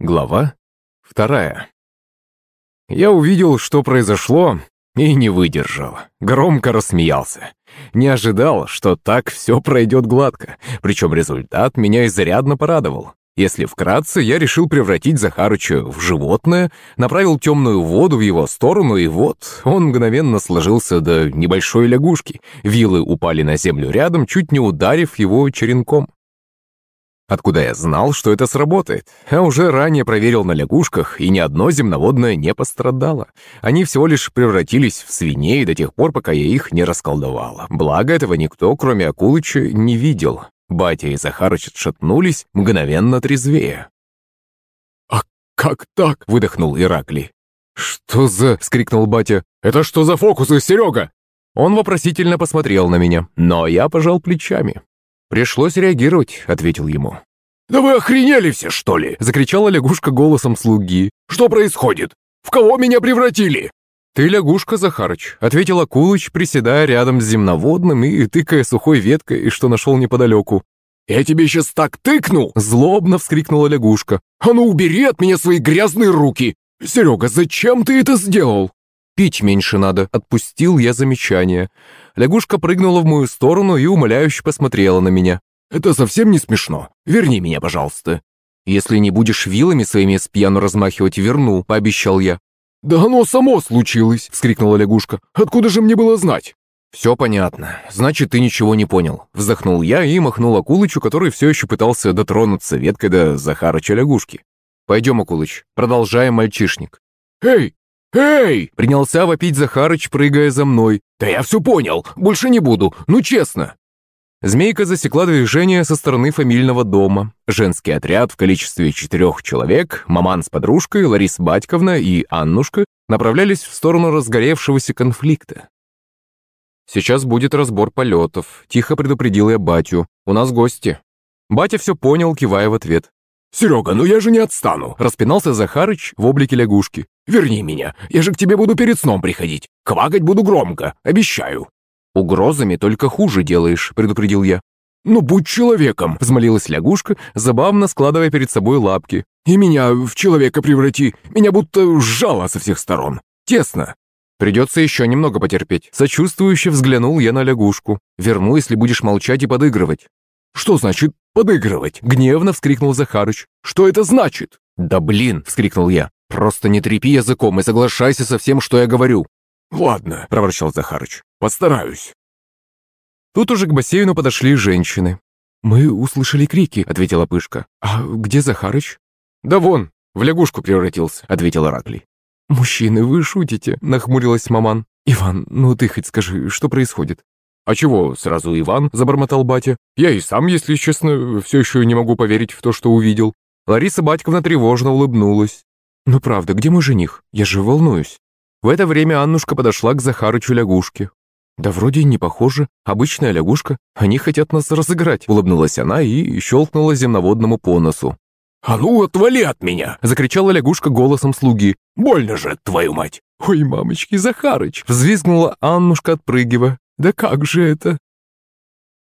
Глава вторая. Я увидел, что произошло, и не выдержал. Громко рассмеялся. Не ожидал, что так все пройдет гладко, причем результат меня изрядно порадовал. Если вкратце, я решил превратить Захарыча в животное, направил темную воду в его сторону, и вот он мгновенно сложился до небольшой лягушки. Вилы упали на землю рядом, чуть не ударив его черенком. Откуда я знал, что это сработает? А уже ранее проверил на лягушках, и ни одно земноводное не пострадало. Они всего лишь превратились в свиней до тех пор, пока я их не расколдовала. Благо этого никто, кроме Акулыча, не видел. Батя и Захарыч отшатнулись, мгновенно трезвее. «А как так?» — выдохнул Иракли. «Что за...» — скрикнул батя. «Это что за фокусы, Серега?» Он вопросительно посмотрел на меня, но я пожал плечами. «Пришлось реагировать», — ответил ему. «Да вы охренели все, что ли?» — закричала лягушка голосом слуги. «Что происходит? В кого меня превратили?» «Ты лягушка, Захарыч», — ответил Акулыч, приседая рядом с земноводным и тыкая сухой веткой, что нашел неподалеку. «Я тебе сейчас так тыкну!» — злобно вскрикнула лягушка. «А ну убери от меня свои грязные руки! Серега, зачем ты это сделал?» «Пить меньше надо», — отпустил я замечание. Лягушка прыгнула в мою сторону и умоляюще посмотрела на меня. «Это совсем не смешно. Верни меня, пожалуйста». «Если не будешь вилами своими с пьяну размахивать, верну», — пообещал я. «Да оно само случилось!» — вскрикнула лягушка. «Откуда же мне было знать?» «Все понятно. Значит, ты ничего не понял». Вздохнул я и махнул Акулычу, который все еще пытался дотронуться веткой до Захарыча лягушки. «Пойдем, Акулыч, продолжаем, мальчишник». «Эй, «Эй!» — принялся вопить Захарыч, прыгая за мной. «Да я все понял, больше не буду, ну честно!» Змейка засекла движение со стороны фамильного дома. Женский отряд в количестве четырех человек, маман с подружкой, Лариса Батьковна и Аннушка направлялись в сторону разгоревшегося конфликта. «Сейчас будет разбор полетов», — тихо предупредил я батю. «У нас гости». Батя все понял, кивая в ответ. «Серега, ну я же не отстану!» — распинался Захарыч в облике лягушки. «Верни меня, я же к тебе буду перед сном приходить. Квакать буду громко, обещаю». «Угрозами только хуже делаешь», — предупредил я. «Ну, будь человеком!» — взмолилась лягушка, забавно складывая перед собой лапки. «И меня в человека преврати. Меня будто сжало со всех сторон. Тесно». «Придется еще немного потерпеть». Сочувствующе взглянул я на лягушку. «Верну, если будешь молчать и подыгрывать». «Что значит подыгрывать?» — гневно вскрикнул Захарыч. «Что это значит?» «Да блин!» — вскрикнул я. «Просто не трепи языком и соглашайся со всем, что я говорю». «Ладно», — проворчал Захарыч. «Постараюсь». Тут уже к бассейну подошли женщины. «Мы услышали крики», — ответила Пышка. «А где Захарыч?» «Да вон, в лягушку превратился», — ответил Ираклий. «Мужчины, вы шутите», — нахмурилась маман. «Иван, ну ты хоть скажи, что происходит?» «А чего сразу Иван?» – забормотал батя. «Я и сам, если честно, все еще не могу поверить в то, что увидел». Лариса Батьковна тревожно улыбнулась. «Ну правда, где мой жених? Я же волнуюсь». В это время Аннушка подошла к Захарычу лягушке. «Да вроде не похоже. Обычная лягушка. Они хотят нас разыграть», — улыбнулась она и щелкнула земноводному по носу. «А ну, отвали от меня!» — закричала лягушка голосом слуги. «Больно же, твою мать!» «Ой, мамочки, Захарыч!» — взвизгнула Аннушка, отпрыгивая. Да как же это?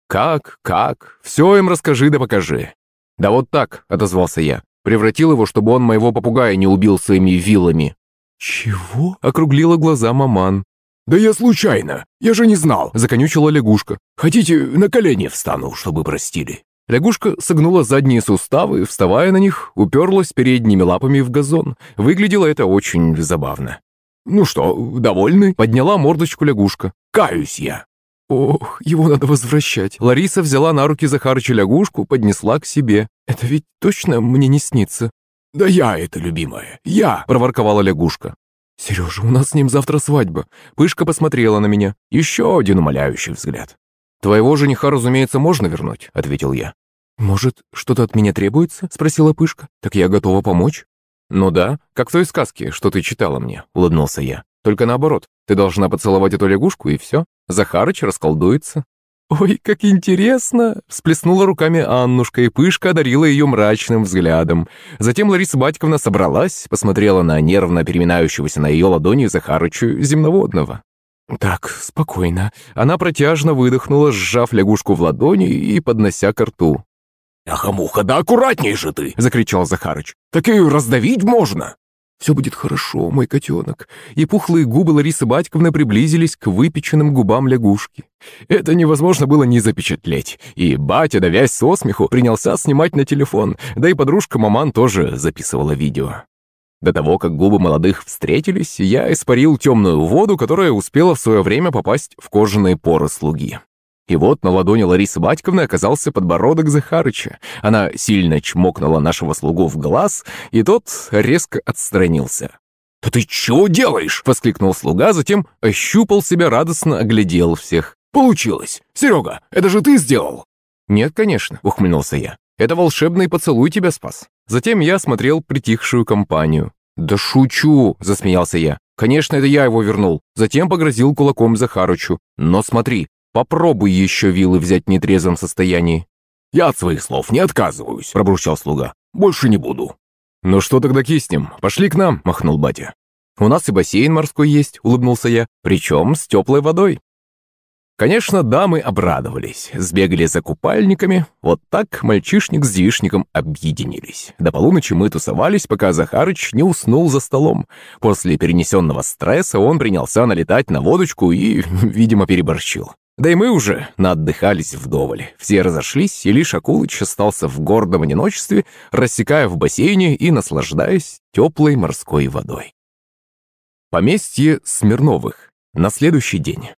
Как, как? Все им расскажи да покажи. Да вот так, отозвался я. Превратил его, чтобы он моего попугая не убил своими вилами. Чего? Округлила глаза маман. «Да я случайно! Я же не знал!» – законючила лягушка. «Хотите, на колени встану, чтобы простили?» Лягушка согнула задние суставы, вставая на них, уперлась передними лапами в газон. Выглядело это очень забавно. «Ну что, довольны?» – подняла мордочку лягушка. «Каюсь я». «Ох, его надо возвращать». Лариса взяла на руки Захарыча лягушку, поднесла к себе. «Это ведь точно мне не снится?» «Да я это, любимая, я!» – проворковала лягушка. «Сережа, у нас с ним завтра свадьба». Пышка посмотрела на меня. Еще один умоляющий взгляд. «Твоего жениха, разумеется, можно вернуть», – ответил я. «Может, что-то от меня требуется?» – спросила Пышка. «Так я готова помочь». «Ну да, как в той сказке, что ты читала мне», — улыбнулся я. «Только наоборот, ты должна поцеловать эту лягушку, и все. Захарыч расколдуется». «Ой, как интересно!» — всплеснула руками Аннушка, и Пышка одарила ее мрачным взглядом. Затем Лариса Батьковна собралась, посмотрела на нервно переминающегося на ее ладони Захарычу земноводного. «Так, спокойно». Она протяжно выдохнула, сжав лягушку в ладони и поднося к рту. «Ахамуха, да аккуратней же ты!» — закричал Захарыч. «Так и раздавить можно!» «Все будет хорошо, мой котенок». И пухлые губы Ларисы Батьковны приблизились к выпеченным губам лягушки. Это невозможно было не запечатлеть. И батя, давясь со смеху, принялся снимать на телефон, да и подружка Маман тоже записывала видео. До того, как губы молодых встретились, я испарил темную воду, которая успела в свое время попасть в кожаные поры слуги. И вот на ладони Ларисы Батьковны оказался подбородок Захарыча. Она сильно чмокнула нашего слугу в глаз, и тот резко отстранился. «Да ты чего делаешь?» — воскликнул слуга, затем ощупал себя, радостно оглядел всех. «Получилось! Серега, это же ты сделал!» «Нет, конечно», — ухмыльнулся я. «Это волшебный поцелуй тебя спас». Затем я смотрел притихшую компанию. «Да шучу!» — засмеялся я. «Конечно, это я его вернул». Затем погрозил кулаком Захарычу. «Но смотри, Попробуй еще вилы взять в нетрезвом состоянии». «Я от своих слов не отказываюсь», — пробурчал слуга. «Больше не буду». «Ну что тогда киснем? Пошли к нам», — махнул батя. «У нас и бассейн морской есть», — улыбнулся я. «Причем с теплой водой». Конечно, дамы обрадовались, сбегали за купальниками. Вот так мальчишник с девишником объединились. До полуночи мы тусовались, пока Захарыч не уснул за столом. После перенесенного стресса он принялся налетать на водочку и, видимо, переборщил. Да и мы уже наотдыхались вдоволь. Все разошлись, и лишь Акулыч остался в гордом одиночестве, рассекая в бассейне и наслаждаясь теплой морской водой. Поместье Смирновых. На следующий день.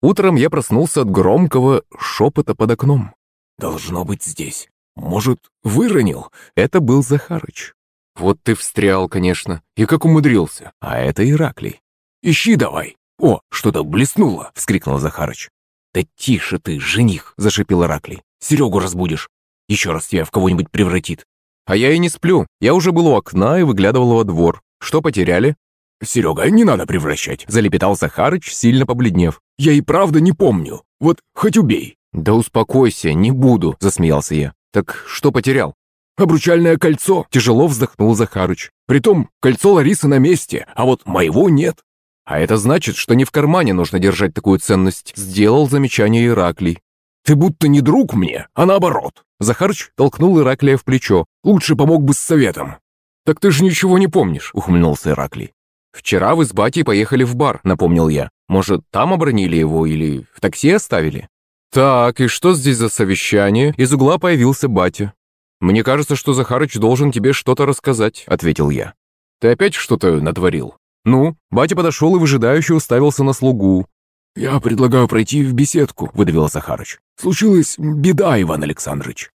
Утром я проснулся от громкого шепота под окном. «Должно быть здесь. Может, выронил?» Это был Захарыч. «Вот ты встрял, конечно. И как умудрился. А это Ираклий. Ищи давай!» «О, что-то блеснуло!» — вскрикнул Захарыч. «Да тише ты, жених!» — зашипел Ираклий. «Серегу разбудишь. Еще раз тебя в кого-нибудь превратит». «А я и не сплю. Я уже был у окна и выглядывал во двор. Что потеряли?» «Серега, не надо превращать!» — залепетал Захарыч, сильно побледнев. «Я и правда не помню. Вот хоть убей!» «Да успокойся, не буду!» — засмеялся я. «Так что потерял?» «Обручальное кольцо!» — тяжело вздохнул Захарыч. «Притом, кольцо Ларисы на месте, а вот моего нет!» А это значит, что не в кармане нужно держать такую ценность, сделал замечание Ираклий. Ты будто не друг мне, а наоборот. Захарыч толкнул Ираклия в плечо. Лучше помог бы с советом. Так ты же ничего не помнишь, ухмыльнулся Ираклий. Вчера вы с батей поехали в бар, напомнил я. Может, там обронили его или в такси оставили? Так, и что здесь за совещание? Из угла появился батя. Мне кажется, что Захарыч должен тебе что-то рассказать, ответил я. Ты опять что-то натворил? «Ну?» Батя подошел и выжидающе уставился на слугу. «Я предлагаю пройти в беседку», — выдавил Захарыч. «Случилась беда, Иван Александрович».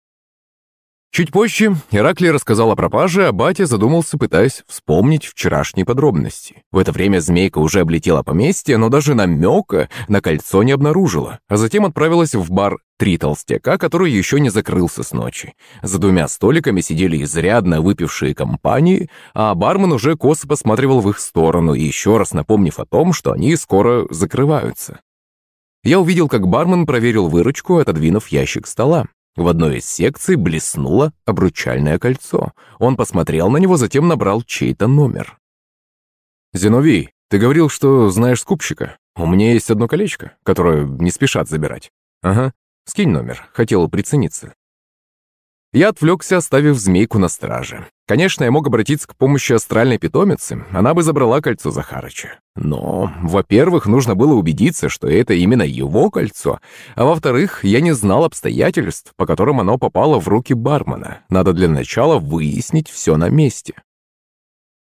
Чуть позже Ираклий рассказал о пропаже, а батя задумался, пытаясь вспомнить вчерашние подробности. В это время змейка уже облетела поместье, но даже намека на кольцо не обнаружила, а затем отправилась в бар «Три толстяка», который еще не закрылся с ночи. За двумя столиками сидели изрядно выпившие компании, а бармен уже косо посматривал в их сторону, еще раз напомнив о том, что они скоро закрываются. Я увидел, как бармен проверил выручку, отодвинув ящик стола. В одной из секций блеснуло обручальное кольцо. Он посмотрел на него, затем набрал чей-то номер. «Зиновий, ты говорил, что знаешь скупщика. У меня есть одно колечко, которое не спешат забирать. Ага, скинь номер, хотел прицениться». Я отвлекся, оставив змейку на страже. Конечно, я мог обратиться к помощи астральной питомицы, она бы забрала кольцо Захарыча. Но, во-первых, нужно было убедиться, что это именно его кольцо, а во-вторых, я не знал обстоятельств, по которым оно попало в руки бармена. Надо для начала выяснить все на месте.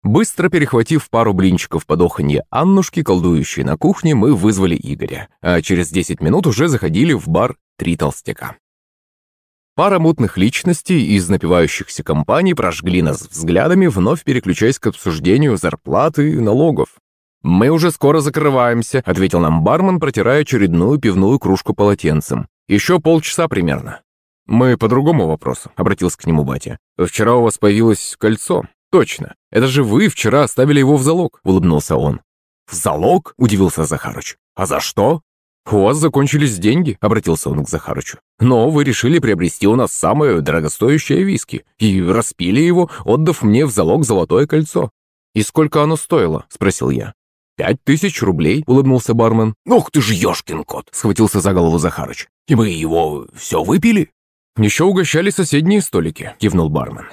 Быстро перехватив пару блинчиков под Аннушки, колдующей на кухне, мы вызвали Игоря, а через 10 минут уже заходили в бар «Три толстяка». Пара мутных личностей из напивающихся компаний прожгли нас взглядами, вновь переключаясь к обсуждению зарплаты и налогов. «Мы уже скоро закрываемся», — ответил нам бармен, протирая очередную пивную кружку полотенцем. «Еще полчаса примерно». «Мы по другому вопросу», — обратился к нему батя. «Вчера у вас появилось кольцо». «Точно. Это же вы вчера оставили его в залог», — улыбнулся он. «В залог?» — удивился Захарыч. «А за что?» «У вас закончились деньги», — обратился он к Захарычу. «Но вы решили приобрести у нас самое дорогостоящее виски и распили его, отдав мне в залог золотое кольцо». «И сколько оно стоило?» — спросил я. «Пять тысяч рублей», — улыбнулся бармен. «Ох ты ж ешкин кот!» — схватился за голову Захарыч. «И мы его все выпили?» «Еще угощали соседние столики», — кивнул бармен.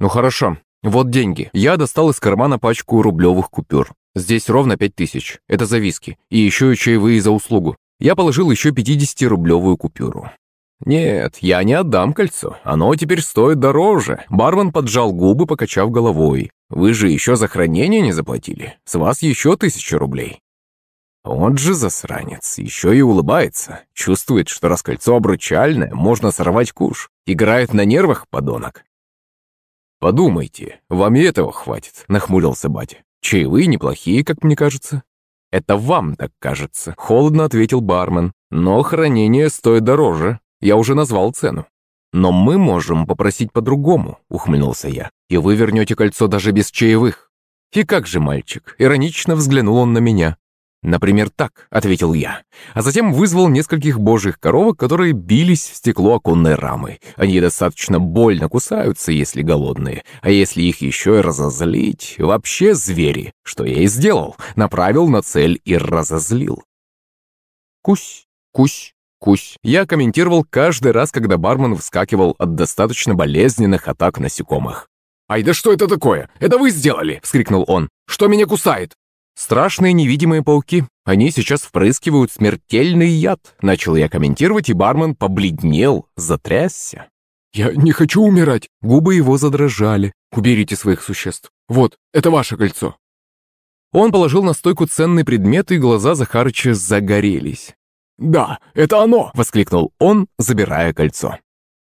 «Ну хорошо, вот деньги. Я достал из кармана пачку рублевых купюр. Здесь ровно пять тысяч. Это за виски. И еще и чаевые за услугу. Я положил еще 50-рублевую купюру. «Нет, я не отдам кольцо. Оно теперь стоит дороже». Бармен поджал губы, покачав головой. «Вы же еще за хранение не заплатили. С вас еще тысяча рублей». Он же засранец, еще и улыбается. Чувствует, что раз кольцо обручальное, можно сорвать куш. Играет на нервах, подонок. «Подумайте, вам и этого хватит», — нахмурился батя. «Чаевые неплохие, как мне кажется». «Это вам так кажется», — холодно ответил бармен. «Но хранение стоит дороже. Я уже назвал цену». «Но мы можем попросить по-другому», — ухмыльнулся я. «И вы вернете кольцо даже без чаевых». «И как же, мальчик?» — иронично взглянул он на меня. «Например, так», — ответил я, а затем вызвал нескольких божьих коровок, которые бились в стекло оконной рамы. Они достаточно больно кусаются, если голодные, а если их еще и разозлить, вообще звери, что я и сделал, направил на цель и разозлил. Кусь, кусь, кусь. Я комментировал каждый раз, когда бармен вскакивал от достаточно болезненных атак насекомых. «Ай, да что это такое? Это вы сделали!» — вскрикнул он. «Что меня кусает?» «Страшные невидимые пауки. Они сейчас впрыскивают смертельный яд», — начал я комментировать, и бармен побледнел, затрясся. «Я не хочу умирать!» Губы его задрожали. «Уберите своих существ. Вот, это ваше кольцо». Он положил на стойку ценный предмет, и глаза Захарыча загорелись. «Да, это оно!» — воскликнул он, забирая кольцо.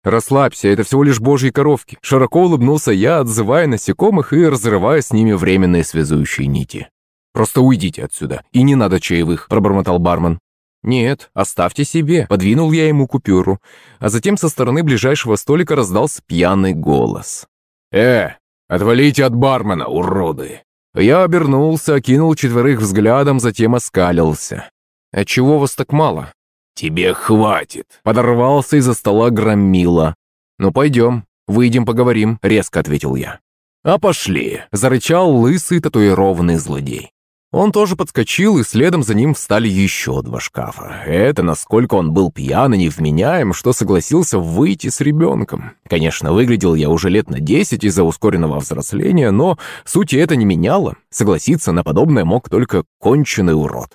«Расслабься, это всего лишь божьи коровки», — широко улыбнулся я, отзывая насекомых и разрывая с ними временные связующие нити. «Просто уйдите отсюда, и не надо чаевых», — пробормотал бармен. «Нет, оставьте себе», — подвинул я ему купюру. А затем со стороны ближайшего столика раздался пьяный голос. «Э, отвалите от бармена, уроды!» Я обернулся, окинул четверых взглядом, затем оскалился. «А чего вас так мало?» «Тебе хватит!» — подорвался из-за стола громила. «Ну пойдем, выйдем поговорим», — резко ответил я. «А пошли!» — зарычал лысый татуированный злодей. Он тоже подскочил, и следом за ним встали еще два шкафа. Это насколько он был пьян и невменяем, что согласился выйти с ребенком. Конечно, выглядел я уже лет на десять из-за ускоренного взросления, но сути это не меняло. Согласиться на подобное мог только конченый урод.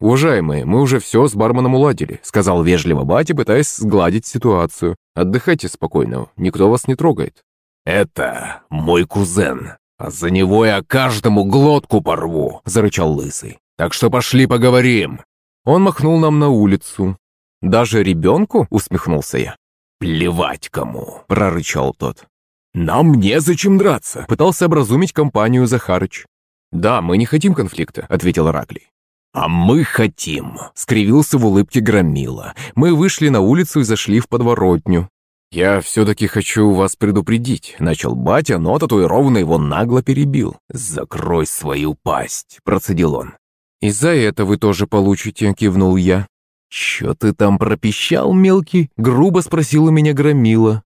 «Уважаемые, мы уже все с барменом уладили», — сказал вежливо батя, пытаясь сгладить ситуацию. «Отдыхайте спокойно, никто вас не трогает». «Это мой кузен», «А за него я каждому глотку порву!» — зарычал Лысый. «Так что пошли поговорим!» Он махнул нам на улицу. «Даже ребенку?» — усмехнулся я. «Плевать кому!» — прорычал тот. «Нам незачем драться!» — пытался образумить компанию Захарыч. «Да, мы не хотим конфликта», — ответил Раклий. «А мы хотим!» — скривился в улыбке Громила. Мы вышли на улицу и зашли в подворотню. «Я все-таки хочу вас предупредить», — начал батя, но татуированный его нагло перебил. «Закрой свою пасть», — процедил он. «И за это вы тоже получите», — кивнул я. «Че ты там пропищал, мелкий?» — грубо спросил у меня Громила.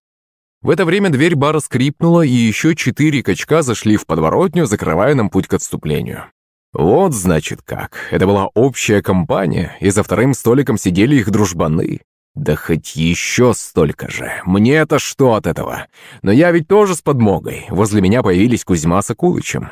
В это время дверь бара скрипнула, и еще четыре качка зашли в подворотню, закрывая нам путь к отступлению. Вот, значит, как. Это была общая компания, и за вторым столиком сидели их дружбаны. Да хоть еще столько же. Мне-то что от этого? Но я ведь тоже с подмогой. Возле меня появились Кузьма с Акулычем.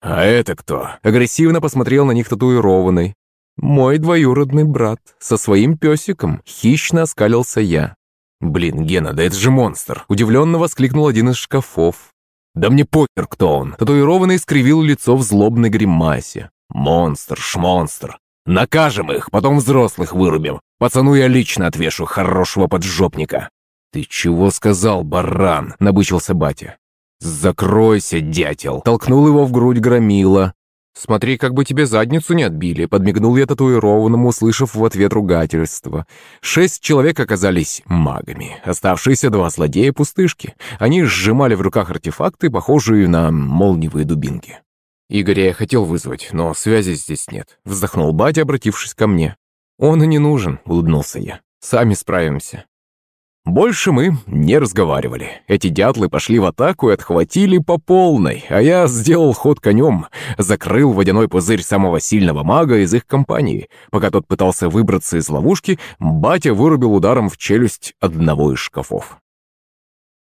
«А это кто?» Агрессивно посмотрел на них татуированный. «Мой двоюродный брат. Со своим песиком». Хищно оскалился я. «Блин, Гена, да это же монстр!» Удивленно воскликнул один из шкафов. «Да мне похер, кто он!» Татуированный скривил лицо в злобной гримасе. «Монстр, шмонстр! Накажем их, потом взрослых вырубим. Пацану я лично отвешу хорошего поджопника». «Ты чего сказал, баран?» — набычился батя. «Закройся, дятел!» — толкнул его в грудь громила. «Смотри, как бы тебе задницу не отбили», — подмигнул я татуированному, услышав в ответ ругательство. Шесть человек оказались магами, оставшиеся два злодея пустышки. Они сжимали в руках артефакты, похожие на молниевые дубинки. Игоря я хотел вызвать, но связи здесь нет», — вздохнул батя, обратившись ко мне. «Он и не нужен», — улыбнулся я. «Сами справимся». Больше мы не разговаривали. Эти дятлы пошли в атаку и отхватили по полной, а я сделал ход конем, закрыл водяной пузырь самого сильного мага из их компании. Пока тот пытался выбраться из ловушки, батя вырубил ударом в челюсть одного из шкафов.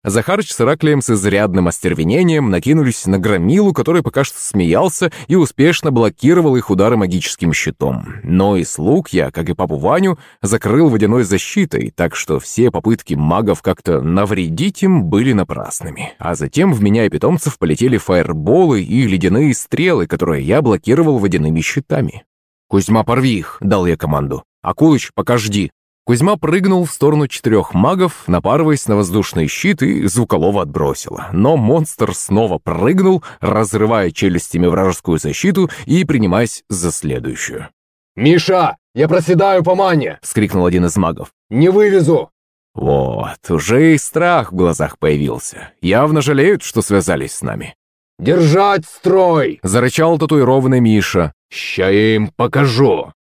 Захарыч с Ираклием с изрядным остервенением накинулись на громилу, который пока что смеялся и успешно блокировал их удары магическим щитом. Но и слуг я, как и папу Ваню, закрыл водяной защитой, так что все попытки магов как-то навредить им были напрасными. А затем в меня и питомцев полетели фаерболы и ледяные стрелы, которые я блокировал водяными щитами. «Кузьма, порви их!» — дал я команду. «Акулыч, пока жди!» Кузьма прыгнул в сторону четырех магов, напарываясь на воздушный щит и звуколова отбросило. Но монстр снова прыгнул, разрывая челюстями вражескую защиту и принимаясь за следующую. «Миша, я проседаю по мане!» — вскрикнул один из магов. «Не вывезу!» Вот, уже и страх в глазах появился. Явно жалеют, что связались с нами. «Держать строй!» — зарычал татуированный Миша. «Ща я им покажу!»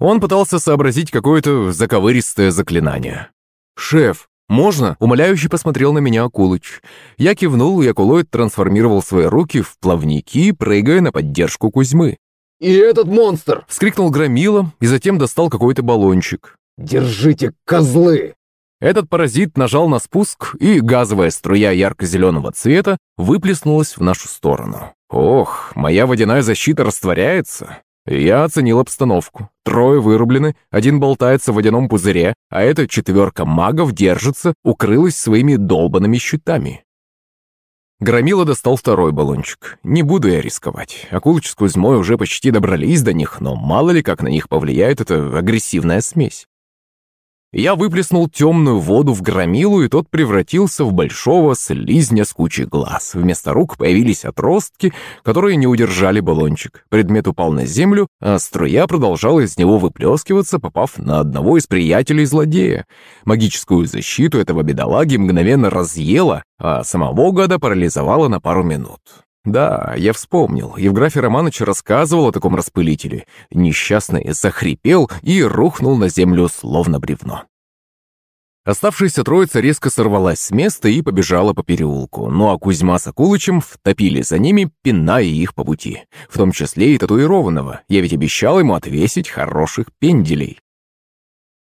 Он пытался сообразить какое-то заковыристое заклинание. «Шеф, можно?» — умоляюще посмотрел на меня Акулыч. Я кивнул, и Акулоид трансформировал свои руки в плавники, прыгая на поддержку Кузьмы. «И этот монстр!» — вскрикнул Громила и затем достал какой-то баллончик. «Держите, козлы!» Этот паразит нажал на спуск, и газовая струя ярко-зеленого цвета выплеснулась в нашу сторону. Ох, моя водяная защита растворяется. Я оценил обстановку. Трое вырублены, один болтается в водяном пузыре, а эта четверка магов держится, укрылась своими долбанными щитами. Громила достал второй баллончик. Не буду я рисковать. Акулыч с Кузьмой уже почти добрались до них, но мало ли как на них повлияет эта агрессивная смесь. Я выплеснул темную воду в громилу, и тот превратился в большого слизня с кучей глаз. Вместо рук появились отростки, которые не удержали баллончик. Предмет упал на землю, а струя продолжала из него выплескиваться, попав на одного из приятелей злодея. Магическую защиту этого бедолаги мгновенно разъела, а самого гада парализовала на пару минут. Да, я вспомнил. Евграфий Романович рассказывал о таком распылителе. Несчастный захрипел и рухнул на землю, словно бревно. Оставшаяся троица резко сорвалась с места и побежала по переулку, ну а Кузьма с Акулычем втопили за ними, пиная их по пути. В том числе и татуированного. Я ведь обещал ему отвесить хороших пенделей.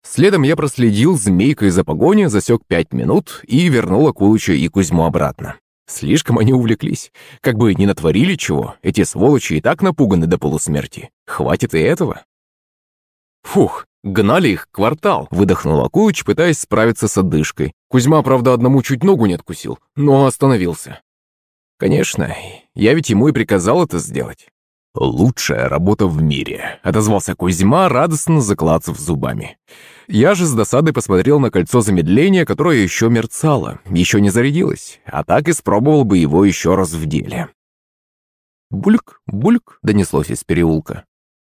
Следом я проследил змейкой за погони, засек пять минут и вернул Акулыча и Кузьму обратно. Слишком они увлеклись. Как бы не натворили чего, эти сволочи и так напуганы до полусмерти. Хватит и этого. Фух, гнали их квартал, выдохнул Акулыч, пытаясь справиться с одышкой. Кузьма, правда, одному чуть ногу не откусил, но остановился. Конечно, я ведь ему и приказал это сделать. «Лучшая работа в мире», — отозвался Кузьма, радостно заклацав зубами. Я же с досадой посмотрел на кольцо замедления, которое еще мерцало, еще не зарядилось, а так испробовал бы его еще раз в деле. «Бульк, бульк», — донеслось из переулка.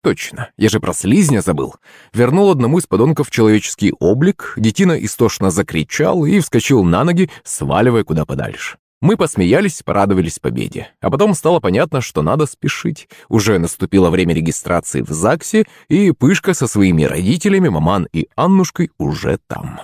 Точно, я же про слизня забыл. Вернул одному из подонков человеческий облик, детина истошно закричал и вскочил на ноги, сваливая куда подальше. Мы посмеялись, порадовались победе. А потом стало понятно, что надо спешить. Уже наступило время регистрации в ЗАГСе, и Пышка со своими родителями, Маман и Аннушкой уже там.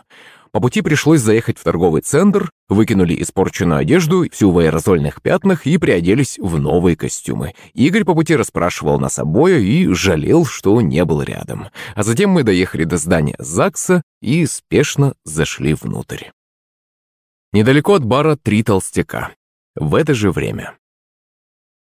По пути пришлось заехать в торговый центр, выкинули испорченную одежду, всю в аэрозольных пятнах и приоделись в новые костюмы. Игорь по пути расспрашивал нас обоя и жалел, что не был рядом. А затем мы доехали до здания ЗАГСа и спешно зашли внутрь. Недалеко от бара три толстяка. В это же время.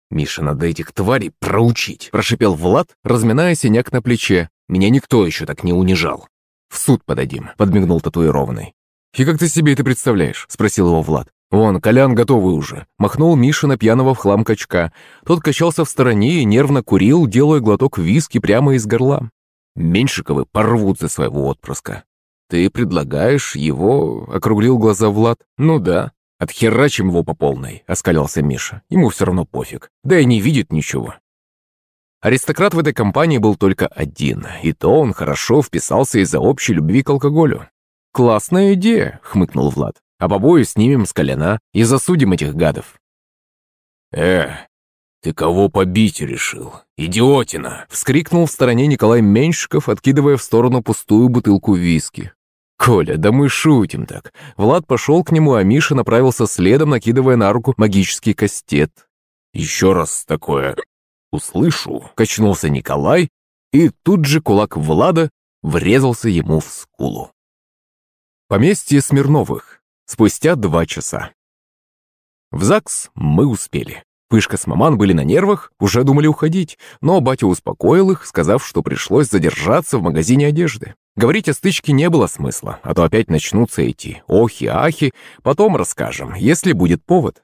«Миша, надо этих тварей проучить», – прошипел Влад, разминая синяк на плече. «Меня никто еще так не унижал». «В суд подадим», – подмигнул татуированный. «И как ты себе это представляешь?» – спросил его Влад. «Вон, Колян готовый уже», – махнул Миша на пьяного в хлам качка. Тот качался в стороне и нервно курил, делая глоток виски прямо из горла. Меньшиковы порвут за своего отпрыска. «Ты предлагаешь его...» — округлил глаза Влад. «Ну да. Отхерачим его по полной», — оскалялся Миша. Ему все равно пофиг. Да и не видит ничего. Аристократ в этой компании был только один, и то он хорошо вписался из-за общей любви к алкоголю. «Классная идея», — хмыкнул Влад. «А побою снимем с колена и засудим этих гадов». «Э, ты кого побить решил? Идиотина!» — вскрикнул в стороне Николай Меньшиков, откидывая в сторону пустую бутылку виски. «Коля, да мы шутим так». Влад пошел к нему, а Миша направился следом, накидывая на руку магический кастет. «Еще раз такое услышу», — качнулся Николай, и тут же кулак Влада врезался ему в скулу. Поместье Смирновых. Спустя два часа. В ЗАГС мы успели. Пышка с маман были на нервах, уже думали уходить, но батя успокоил их, сказав, что пришлось задержаться в магазине одежды. Говорить о стычке не было смысла, а то опять начнутся эти охи-ахи, потом расскажем, если будет повод.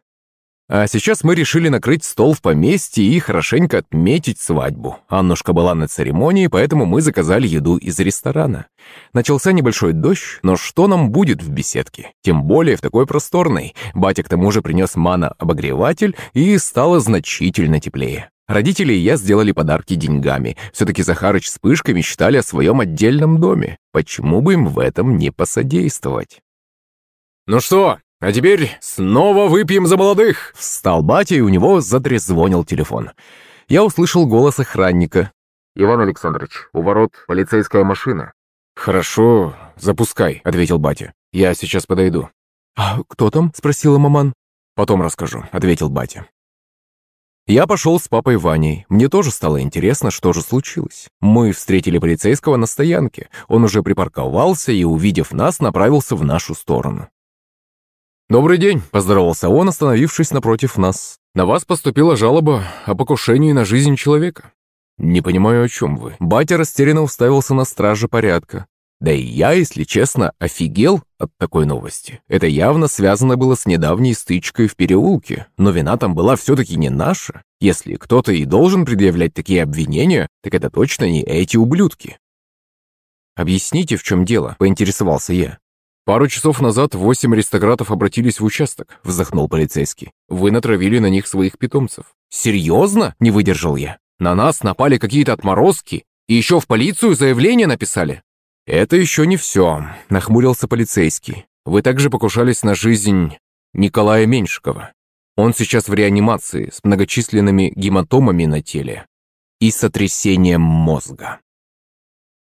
А сейчас мы решили накрыть стол в поместье и хорошенько отметить свадьбу. Аннушка была на церемонии, поэтому мы заказали еду из ресторана. Начался небольшой дождь, но что нам будет в беседке? Тем более в такой просторной. Батя к тому же принес мана-обогреватель, и стало значительно теплее. Родители и я сделали подарки деньгами. Все-таки Захарыч с Пышкой мечтали о своем отдельном доме. Почему бы им в этом не посодействовать? «Ну что, «А теперь снова выпьем за молодых!» Встал батя, и у него затрезвонил телефон. Я услышал голос охранника. «Иван Александрович, у ворот полицейская машина». «Хорошо, запускай», — ответил батя. «Я сейчас подойду». «А кто там?» — спросила маман. «Потом расскажу», — ответил батя. Я пошел с папой Ваней. Мне тоже стало интересно, что же случилось. Мы встретили полицейского на стоянке. Он уже припарковался и, увидев нас, направился в нашу сторону. «Добрый день», – поздоровался он, остановившись напротив нас. «На вас поступила жалоба о покушении на жизнь человека». «Не понимаю, о чем вы». Батя растерянно уставился на страже порядка. Да и я, если честно, офигел от такой новости. Это явно связано было с недавней стычкой в переулке, но вина там была все-таки не наша. Если кто-то и должен предъявлять такие обвинения, так это точно не эти ублюдки. «Объясните, в чем дело?» – поинтересовался я. «Пару часов назад восемь аристократов обратились в участок», — вздохнул полицейский. «Вы натравили на них своих питомцев». «Серьезно?» — не выдержал я. «На нас напали какие-то отморозки и еще в полицию заявление написали». «Это еще не все», — нахмурился полицейский. «Вы также покушались на жизнь Николая Меньшикова. Он сейчас в реанимации с многочисленными гематомами на теле и сотрясением мозга».